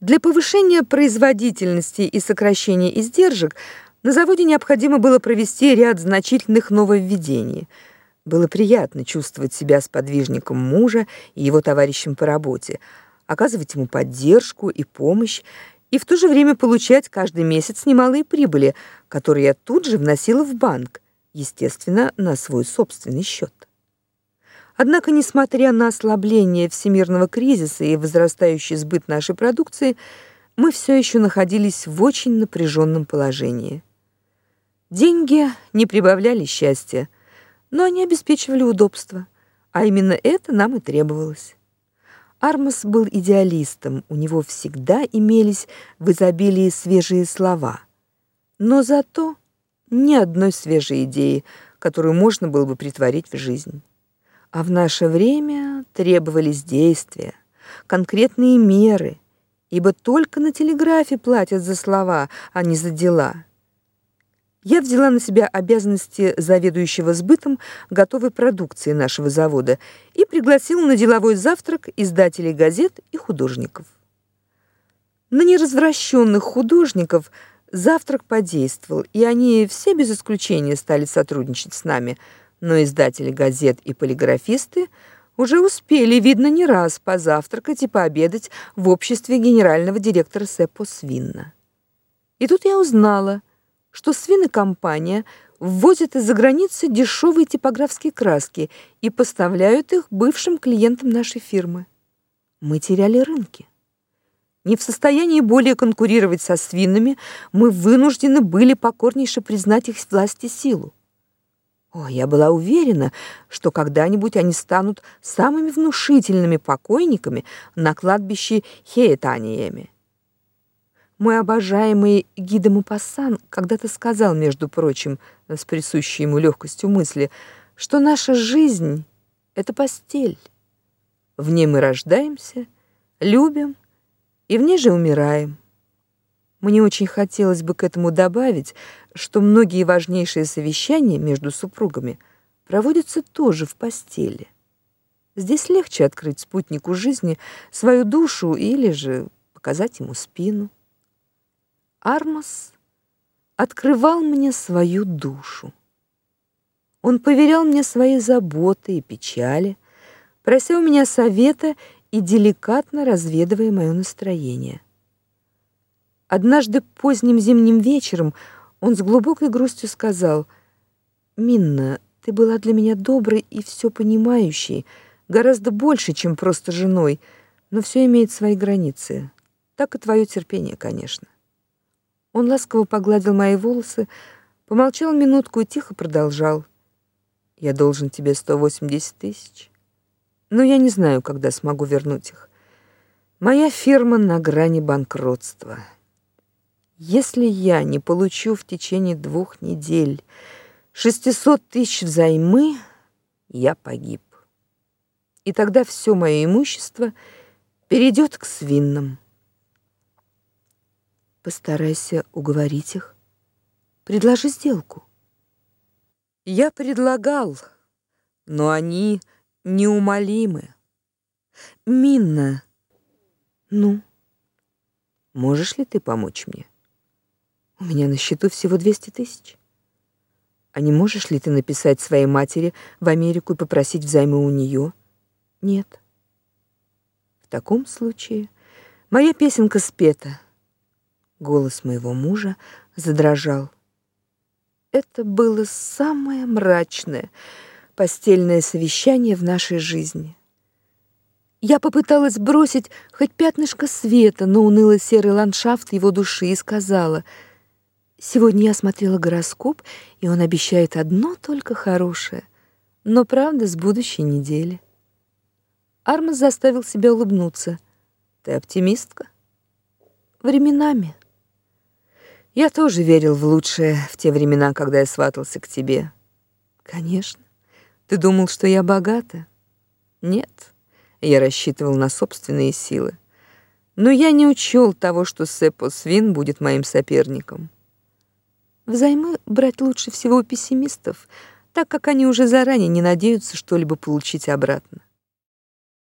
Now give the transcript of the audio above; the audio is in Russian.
Для повышения производительности и сокращения издержек на заводе необходимо было провести ряд значительных нововведений. Было приятно чувствовать себя сподвижником мужа и его товарищем по работе, оказывать ему поддержку и помощь, и в то же время получать каждый месяц немалые прибыли, которые я тут же вносила в банк, естественно, на свой собственный счет. Однако, несмотря на ослабление всемирного кризиса и возрастающий сбыт нашей продукции, мы все еще находились в очень напряженном положении. Деньги не прибавляли счастья, но они обеспечивали удобство, а именно это нам и требовалось. Армас был идеалистом, у него всегда имелись в изобилии свежие слова, но зато ни одной свежей идеи, которую можно было бы притворить в жизнь. А в наше время требовались действия, конкретные меры, ибо только на телеграфе платят за слова, а не за дела. Я взяла на себя обязанности заведующего сбытом готовой продукции нашего завода и пригласила на деловой завтрак издателей газет и художников. На неразвращенных художников завтрак подействовал, и они все без исключения стали сотрудничать с нами – но издатели газет и полиграфисты уже успели, видно, не раз позавтракать и пообедать в обществе генерального директора Сеппо Свинна. И тут я узнала, что свинокомпания ввозит из-за границы дешевые типографские краски и поставляют их бывшим клиентам нашей фирмы. Мы теряли рынки. Не в состоянии более конкурировать со свинами, мы вынуждены были покорнейше признать их власть и силу. О, я была уверена, что когда-нибудь они станут самыми внушительными покойниками на кладбище Хеетаниями. Мой обожаемый Гида Мупассан когда-то сказал, между прочим, с присущей ему легкостью мысли, что наша жизнь — это постель. В ней мы рождаемся, любим и в ней же умираем. Мне очень хотелось бы к этому добавить, что многие важнейшие совещания между супругами проводятся тоже в постели. Здесь легче открыть спутнику жизни свою душу или же показать ему спину. Армас открывал мне свою душу. Он поверял мне свои заботы и печали, прося у меня совета и деликатно разведывая мое настроение. Однажды поздним зимним вечером он с глубокой грустью сказал: "Минна, ты была для меня доброй и все понимающей, гораздо больше, чем просто женой, но все имеет свои границы. Так и твое терпение, конечно". Он ласково погладил мои волосы, помолчал минутку и тихо продолжал: "Я должен тебе 180 тысяч, но я не знаю, когда смогу вернуть их. Моя фирма на грани банкротства". Если я не получу в течение двух недель 600 тысяч взаймы, я погиб. И тогда все мое имущество перейдет к свинным. Постарайся уговорить их. Предложи сделку. Я предлагал, но они неумолимы. Минна, ну, можешь ли ты помочь мне? У меня на счету всего 200 тысяч. А не можешь ли ты написать своей матери в Америку и попросить взаймы у нее? Нет. В таком случае моя песенка спета. Голос моего мужа задрожал. Это было самое мрачное постельное совещание в нашей жизни. Я попыталась бросить хоть пятнышко света на уныло-серый ландшафт его души и сказала — Сегодня я смотрела гороскоп, и он обещает одно только хорошее. Но правда, с будущей недели. Армас заставил себя улыбнуться. Ты оптимистка? Временами. Я тоже верил в лучшее в те времена, когда я сватался к тебе. Конечно. Ты думал, что я богата? Нет. Я рассчитывал на собственные силы. Но я не учел того, что Сеппо Свин будет моим соперником. Взаймы брать лучше всего у пессимистов, так как они уже заранее не надеются что-либо получить обратно.